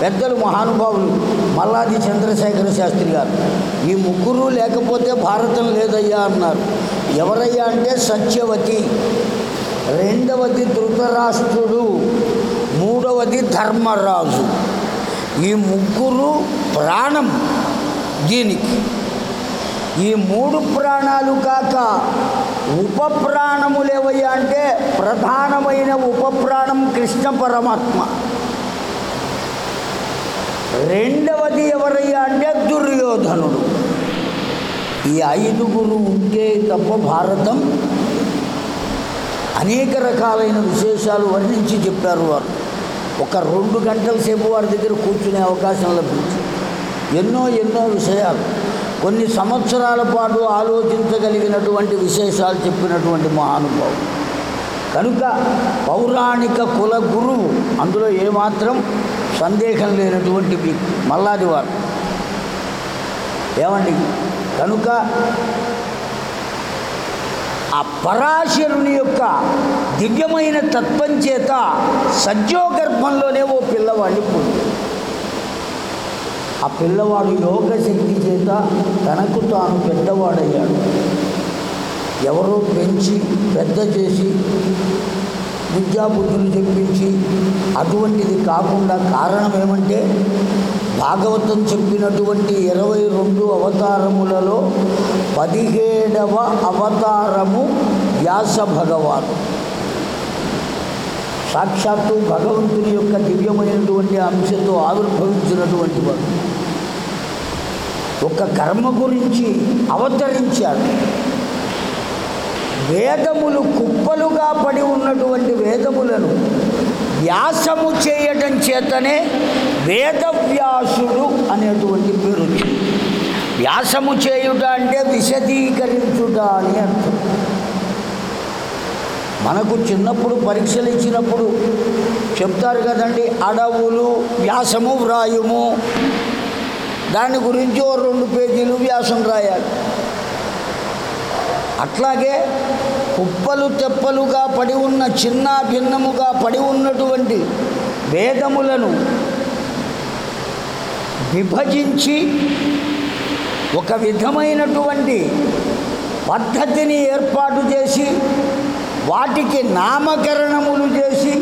పెద్దలు మహానుభావులు మల్లాది చంద్రశేఖర శాస్త్రి గారు. ఈ ముగ్గురు లేకపోతే భారతం లేదయ్యా అన్నారు. ఎవరయ్యా అంటే సత్యవతి. రెండవది ధృతరాష్ట్రుడు. మూడవది ధర్మరాజు. ఈ ముగ్గురు ప్రాణం దీనికి. ఈ మూడు ప్రాణాలు కాక ఉపప్రాణములేవయ్యా అంటే ప్రధానమైన ఉపప్రాణం కృష్ణ పరమాత్మ. రెండవది ఎవరయ్యా అంటే దుర్యోధనుడు. ఈ ఐదుగురు ఉంటే తప్ప భారతం అనేక రకాలైన విశేషాలు వర్ణించి చెప్పారు వారు. ఒక రెండు గంటల సేపు వారి దగ్గర కూర్చునే అవకాశం లభించింది. ఎన్నో ఎన్నో విషయాలు. కొన్ని సంవత్సరాల పాటు ఆలోచించగలిగినటువంటి విశేషాలు చెప్పినటువంటి మహానుభావుడు. కనుక పౌరాణిక కుల గురువు అందులో ఏమాత్రం సందేహం లేనటువంటి వ్యక్తి మల్లాది వారు ఏమండి? కనుక ఆ పరాశరుని యొక్క దివ్యమైన తత్వం చేత సజ్జోగర్భంలోనే ఓ పిల్లవాడిని పొంది ఆ పిల్లవాడు యోగ శక్తి చేత తనకు తాను పెద్దవాడయ్యాడు. ఎవరో పెంచి పెద్ద చేసి విద్యాబుద్ధులు చెప్పించి అటువంటిది కాకుండా కారణం ఏమంటే భాగవతం చెప్పినటువంటి ఇరవై రెండు అవతారములలో పదిహేడవ అవతారము వ్యాస భగవాను సాక్షాత్తు భగవంతుని యొక్క దివ్యమైనటువంటి అంశంతో ఆవిర్భవించినటువంటి వాడు. ఒక కర్మ గురించి అవతరించాడు. వేదములు కుప్పలుగా పడి ఉన్నటువంటి వేదములను వ్యాసము చేయటం చేతనే వేదవ్యాసుడు అనేటువంటి పేరు వచ్చింది. వ్యాసము చేయుట అంటే విశదీకరించుట అని అర్థం. మనకు చిన్నప్పుడు పరీక్షలు ఇచ్చినప్పుడు చెప్తారు కదండి అడవులు వ్యాసము వ్రాయుము. దాని గురించి ఓ రెండు పేజీలు వ్యాసం రాయాలి. అట్లాగే కుప్పలు తెప్పలుగా పడి ఉన్న చిన్న భిన్నముగా పడి ఉన్నటువంటి వేదములను విభజించి ఒక విధమైనటువంటి పద్ధతిని ఏర్పాటు చేసి వాటికి నామకరణములు చేసి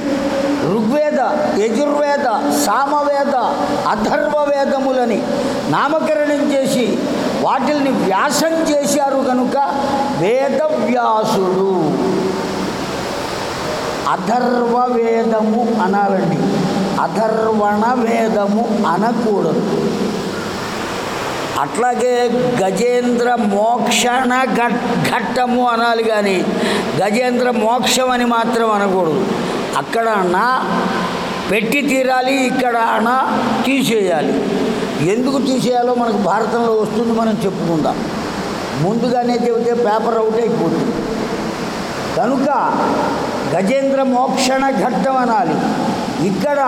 ఋగ్వేద యజుర్వేద సామవేద అథర్వ వేదములని నామకరణం చేసి వాటిల్ని వ్యాసం చేశారు కనుక వేదవ్యాసుడు. అథర్వ వేదము అనాలండి. అథర్వణ వేదము అనకూడదు. అట్లాగే గజేంద్ర మోక్షణ ఘట్ ఘట్టము అనాలి కానీ గజేంద్ర మోక్షం అని మాత్రం అనకూడదు. అక్కడ నా పెట్టి తీరాలి ఇక్కడ అన తీసేయాలి. ఎందుకు తీసేయాలో మనకు భారతంలో వస్తుంది మనం చెప్పుకుందాం. ముందుగానే చెబితే పేపర్ అవుట్ అయిపోతుంది. కనుక గజేంద్ర మోక్షణ ఘట్టం అనాలి. ఇక్కడ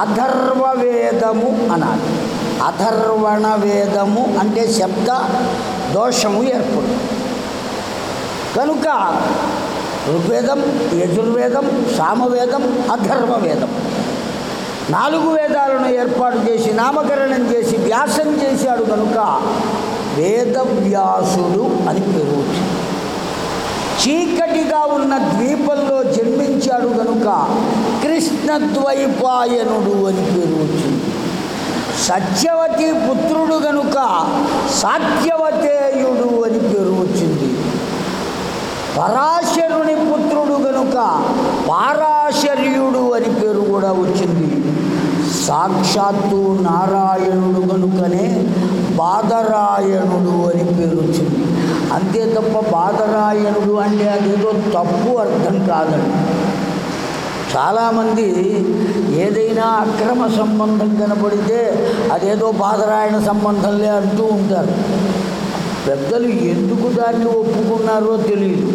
అథర్వ వేదము అనాలి. అథర్వణ వేదము అంటే శబ్ద దోషము ఏర్పడు. కనుక ఋగ్వేదం యజుర్వేదం సామవేదం అధర్వ వేదం నాలుగు వేదాలను ఏర్పాటు చేసి నామకరణం చేసి వ్యాసం చేశాడు కనుక వేదవ్యాసుడు అని పేరు చీకటిగా ఉన్న ద్వీపంలో జన్మించాడు కనుక కృష్ణద్వైపాయనుడు అని పేరు వచ్చింది. సత్యవతి పుత్రుడు గనుక సాత్యవతేయుడు అని పేరు వచ్చింది. పరాశరుని పుత్రుడు గనుక పారాశర్యుడు అని పేరు కూడా వచ్చింది. సాక్షాత్తు నారాయణుడు కనుకనే బాదరాయణుడు అని పేరు వచ్చింది. అంతే తప్ప బాదరాయణుడు అంటే అదేదో తప్పు అర్థం కాదండి. చాలామంది ఏదైనా అక్రమ సంబంధం కనపడితే అదేదో బాధరాయణ సంబంధంలే అంటూ ఉంటారు. పెద్దలు ఎందుకు దాన్ని ఒప్పుకున్నారో తెలియదు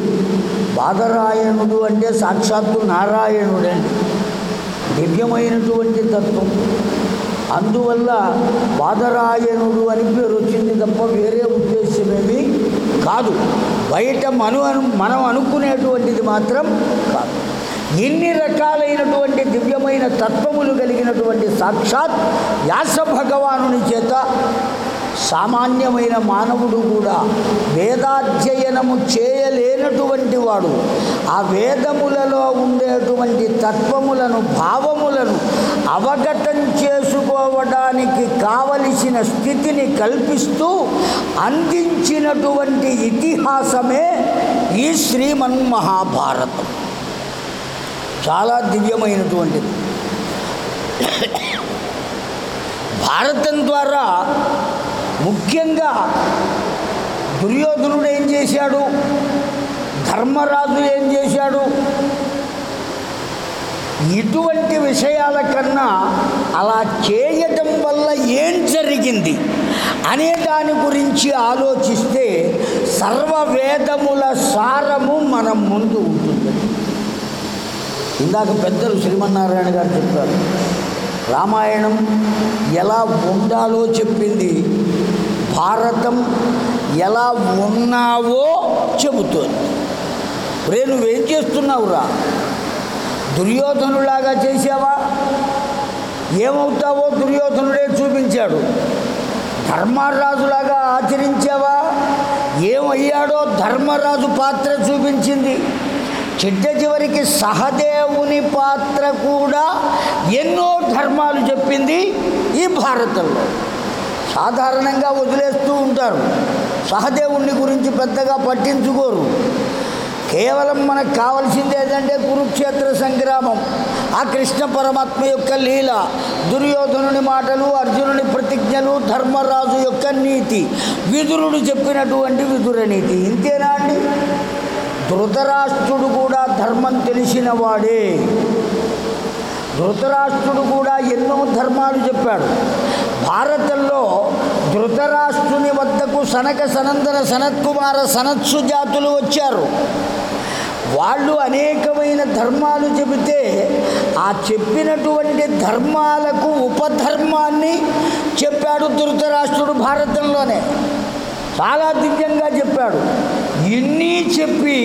బాధరాయణుడు అంటే సాక్షాత్తు నారాయణుడే దివ్యమైనటువంటి తత్వం. అందువల్ల బాధరాయణుడు అని పేరు వచ్చింది తప్ప వేరే ఉద్దేశమేమీ కాదు. బయట మను అను మనం అనుకునేటువంటిది మాత్రం కాదు. ఎన్ని రకాలైనటువంటి దివ్యమైన తత్వములు కలిగినటువంటి సాక్షాత్ వ్యాస భగవానుని చేత సామాన్యమైన మానవుడు కూడా వేదాధ్యయనము చేయలేనటువంటి వాడు. ఆ వేదములలో ఉండేటువంటి తత్వములను భావములను అవగతం చేసుకోవడానికి కావలసిన స్థితిని కల్పిస్తూ అందించినటువంటి ఇతిహాసమే ఈ శ్రీమన్మహాభారతం చాలా దివ్యమైనటువంటిది. భారతం ద్వారా ముఖ్యంగా దుర్యోధనుడు ఏం చేశాడు? ధర్మరాజు ఏం చేశాడు? ఇటువంటి విషయాల కన్నా అలా చేయటం వల్ల ఏం జరిగింది అనే దాని గురించి ఆలోచిస్తే సర్వవేదముల సారము మనం ముందు ఉంటుంది. ఇందాక పెద్దలు శ్రీమన్నారాయణ గారు చెప్పారు రామాయణం ఎలా ఉండాలో చెప్పింది భారతం ఎలా ఉన్నావో చెబుతోంది. రే నువ్వేం చేస్తున్నావురా? దుర్యోధనులాగా చేసావా ఏమవుతావో దుర్యోధనుడే చూపించాడు. ధర్మరాజులాగా ఆచరించావా? ఏమయ్యాడో ధర్మరాజు పాత్ర చూపించింది. చిట్ట చివరికి సహదేవుని పాత్ర కూడా ఎన్నో ధర్మాలు చెప్పింది ఈ భారతంలో. సాధారణంగా వదిలేస్తూ ఉంటారు. సహదేవుని గురించి పెద్దగా పట్టించుకోరు. కేవలం మనకు కావలసింది ఏంటంటే కురుక్షేత్ర సంగ్రామం ఆ కృష్ణ పరమాత్మ యొక్క లీల దుర్యోధనుని మాటలు అర్జునుని ప్రతిజ్ఞలు ధర్మరాజు యొక్క నీతి విదురుడు చెప్పినటువంటి విదుర నీతి. ఇంతేనా అండి? ధృతరాష్ట్రుడు కూడా ధర్మం తెలిసిన వాడే. ధృతరాష్ట్రుడు కూడా ఎన్నో ధర్మాలు చెప్పాడు. భారతంలో ధృతరాష్ట్రుని వద్దకు సనక సనందన సనత్కుమార సనత్సు జాతులు వచ్చారు. వాళ్ళు అనేకమైన ధర్మాలు చెబితే ఆ చెప్పినటువంటి ధర్మాలకు ఉపధర్మాన్ని చెప్పాడు ధృతరాష్ట్రుడు భారతంలోనే. చాలా దివ్యంగా చెప్పాడు. ఇన్ని చెప్పి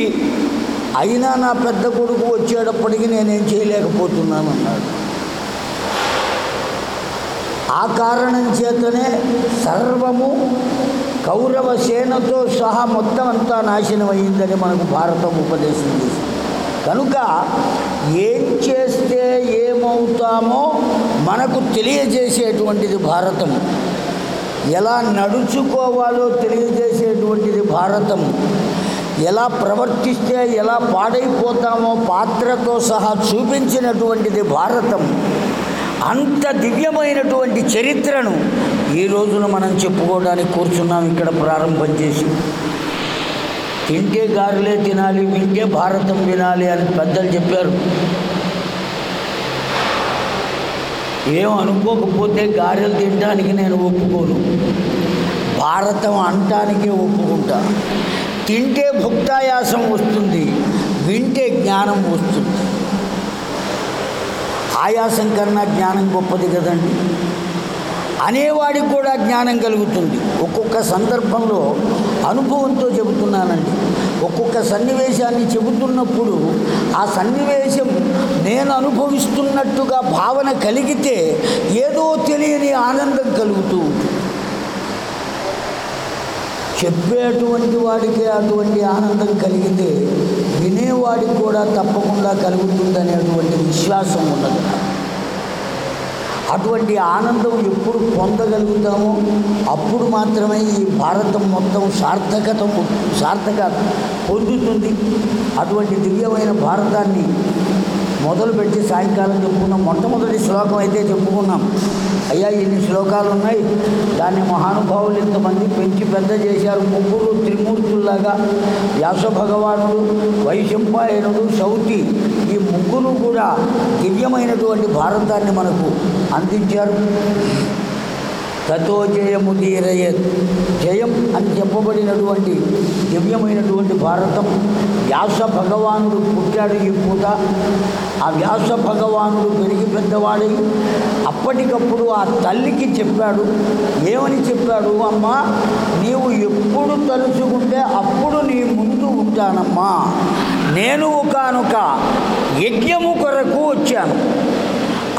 అయినా నా పెద్ద కొడుకు వచ్చేటప్పటికి నేనేం చేయలేకపోతున్నాను అన్నాడు. ఆ కారణం చేతనే సర్వము కౌరవ సేనతో సహా మొత్తం అంతా నాశనం అయిందని మనకు భారతం ఉపదేశం చేసింది. కనుక ఏం చేస్తే ఏమవుతామో మనకు తెలియజేసేటువంటిది భారతం. ఎలా నడుచుకోవాలో తెలియజేసేటువంటిది భారతం. ఎలా ప్రవర్తిస్తే ఎలా పాడైపోతామో పాత్రతో సహా చూపించినటువంటిది భారతం. అంత దివ్యమైనటువంటి చరిత్రను ఈ రోజున మనం చెప్పుకోవడానికి కూర్చున్నాం ఇక్కడ ప్రారంభం చేసి. తింటే గారెలే తినాలి వింటే భారతం వినాలి అని పెద్దలు చెప్పారు. ఏం అనుకోకపోతే గారెలు తినడానికి నేను ఒప్పుకోను. భారతం అంటానికే ఒప్పుకుంటా. తింటే భుక్తాయాసం వస్తుంది వింటే జ్ఞానం వస్తుంది. ఆయాసం కన్నా జ్ఞానం గొప్పది కదండి. అనేవాడికి కూడా జ్ఞానం కలుగుతుంది. ఒక్కొక్క సందర్భంలో అనుభవంతో చెబుతున్నానండి. ఒక్కొక్క సన్నివేశాన్ని చెబుతున్నప్పుడు ఆ సన్నివేశం నేను అనుభవిస్తున్నట్టుగా భావన కలిగితే ఏదో తెలియని ఆనందం కలుగుతూ ఉంటుంది. చెప్పేటువంటి వాడికి అటువంటి ఆనందం కలిగితే వినేవాడికి కూడా తప్పకుండా కలుగుతుందనేటువంటి విశ్వాసం ఉన్నది అటువంటి ఆనందం ఎప్పుడు పొందగలుగుతామో అప్పుడు మాత్రమే ఈ భారతం మొత్తం సార్థకత సార్థకత పొందుతుంది. అటువంటి దివ్యమైన భారతాన్ని మొదలుపెట్టి సాయంకాలం చెప్పుకున్నాం మొట్టమొదటి శ్లోకం అయితే చెప్పుకున్నాం. అయ్యా ఇన్ని శ్లోకాలు ఉన్నాయి దాన్ని మహానుభావులు ఇంతమంది పెంచి పెద్ద చేశారు. ముగ్గురు త్రిమూర్తుల్లాగా వ్యాస భగవానుడు వైశంపాయనుడు సౌతి ఈ ముగ్గురు కూడా దివ్యమైనటువంటి భారతాన్ని మనకు అందించారు. తతో జయము తీరయత్ జయం అని చెప్పబడినటువంటి దివ్యమైనటువంటి భారతం. వ్యాస భగవానుడు పుట్టాడు ఈ పూట. ఆ వ్యాస భగవానుడు పెరిగి పెద్దవాడై అప్పటికప్పుడు ఆ తల్లికి చెప్పాడు. ఏమని చెప్పాడు? అమ్మా నీవు ఎప్పుడు తలుచుకుంటే అప్పుడు నీ ముందు ఉంటానమ్మా. నేను ఒకనొక యజ్ఞము కొరకు వచ్చాను.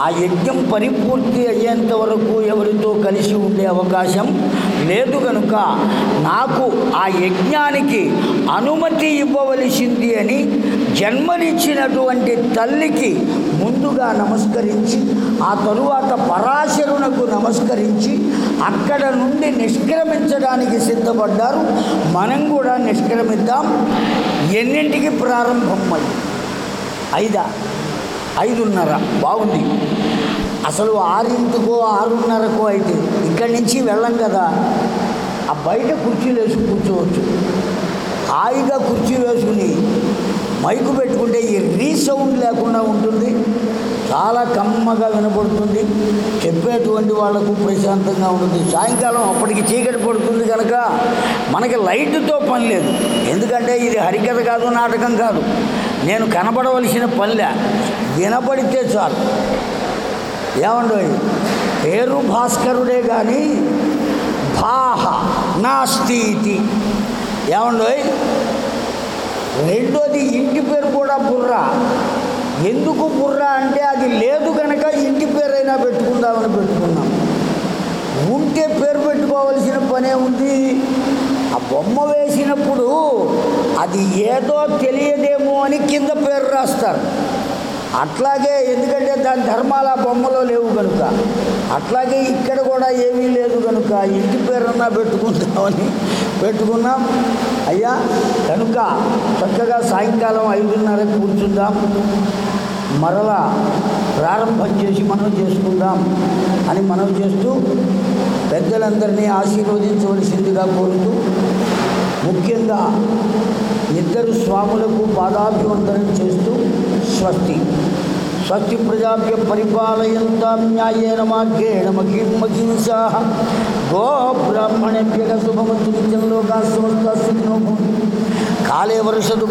ఆ యజ్ఞం పరిపూర్తి అయ్యేంత వరకు ఎవరితో కలిసి ఉండే అవకాశం లేదు కనుక నాకు ఆ యజ్ఞానికి అనుమతి ఇవ్వవలసింది అని జన్మనిచ్చినటువంటి తల్లికి ముందుగా నమస్కరించి ఆ తరువాత పరాశరునకు నమస్కరించి అక్కడ నుండి నిష్క్రమించడానికి సిద్ధపడ్డారు. మనం కూడా నిష్క్రమిద్దాం. ఎన్నింటికి ప్రారంభం అయ్యి ఐదా? ఐదున్నర. బాగుంది. అసలు ఆరింటికో ఆరున్నరకో అయితే ఇక్కడి నుంచి వెళ్ళం కదా. ఆ బయట కుర్చీలు వేసి కూర్చోవచ్చు. హాయిగా కుర్చీ వేసుకుని మైకు పెట్టుకుంటే ఈ రీసౌండ్ లేకుండా ఉంటుంది. చాలా కమ్మగా వినపడుతుంది. చెప్పేటువంటి వాళ్ళకు ప్రశాంతంగా ఉంటుంది. సాయంకాలం అప్పటికి చీకటి పడుతుంది కనుక మనకి లైట్తో పని లేదు. ఎందుకంటే ఇది హరికథ కాదు నాటకం కాదు. నేను కనబడవలసిన పనిలే వినబడితే చాలు. ఏమండోయ్ పేరు భాస్కరుడే కానీ భాహ నాస్తి ఇది? ఏమండోయ్ రెండోది ఇంటి పేరు కూడా బుర్ర. ఎందుకు బుర్ర అంటే అది లేదు కనుక ఇంటి పేరైనా పెట్టుకుందామని పెట్టుకున్నాం. ఉంటే పేరు పెట్టుకోవాల్సిన పనే ఉంది. ఆ బొమ్మ వేసినప్పుడు అది ఏదో తెలియదేమో అని కింద పేరు రాస్తారు. అట్లాగే ఎందుకంటే దాని ధర్మాలు ఆ బొమ్మలో లేవు కనుక. అట్లాగే ఇక్కడ కూడా ఏమీ లేదు కనుక. ఇంటి పేరున్నా పెట్టుకుంటామని పెట్టుకున్నాం. అయ్యా కనుక చక్కగా సాయంకాలం ఐదున్నరకు కూర్చుందాం. మరలా ప్రారంభం చేసి మనం చేసుకుందాం అని మనం చేస్తూ పెద్దలందరినీ ఆశీర్వదించవలసిందిగా కోరుతూ ముఖ్యంగా ఇద్దరు స్వాములకు పాదాభివందనం చేస్తూ స్వస్తి. స్వస్తి ప్రజాభ్య పరిపాలయంతాం న్యాయేన మార్గేణ మహిం మహింసా గో బ్రాహ్మణేభ్య శుభమస్తు నిత్యం లోకా సమస్త సుఖినో కాలే వర్షదు